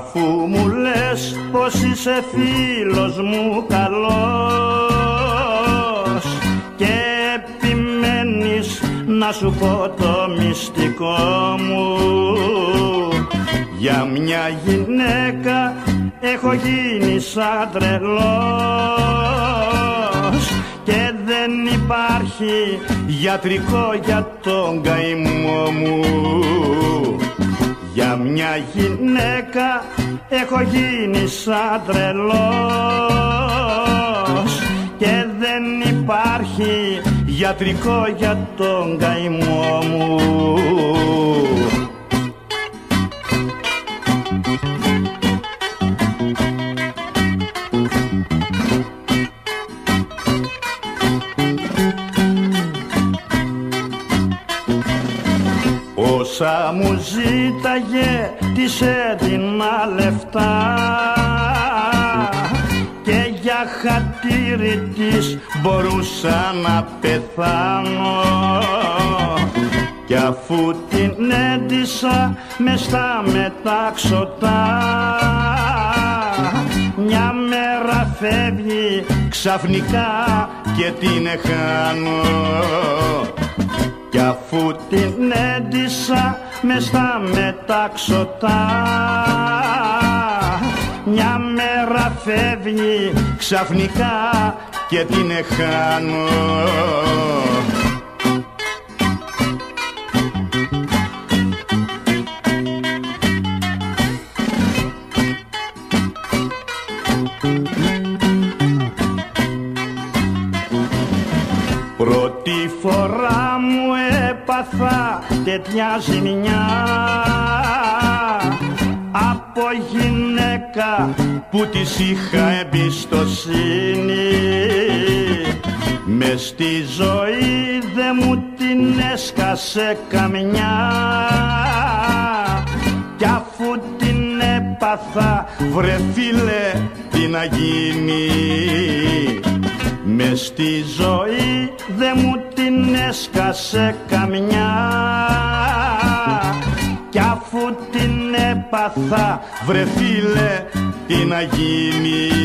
Αφού μου λες πως είσαι φίλος μου καλός και επιμένεις να σου πω το μυστικό μου. Για μια γυναίκα έχω γίνει σαν τρελός και δεν υπάρχει γιατρικό για τον καημό μου για μια γυναίκα έχω γίνει σαν τρελός. Και δεν υπάρχει γιατρικό για τον καημό μου Όσα μου ζήταγε της έδινα λεφτά. Και για χατήρι της μπορούσα να πεθάνω. Κι αφού την έντυσα μες στα μετάξωτα μια μέρα φεύγει ξαφνικά και την χάνω κι αφού την έντυσα μες στα μετάξωτα μια μέρα φεύγει ξαφνικά και την χάνω έπαθα τέτοια ζημιά. Από γυναίκα που της είχα εμπιστοσύνη μες στη ζωή δε μου την έσκασε καμιά. Κι αφού την έπαθα βρε φίλε τι να γίνει μες στη ζωή δε μου την έσκασε καμιά. Κι αφού την έπαθα βρε φίλε τι να γίνει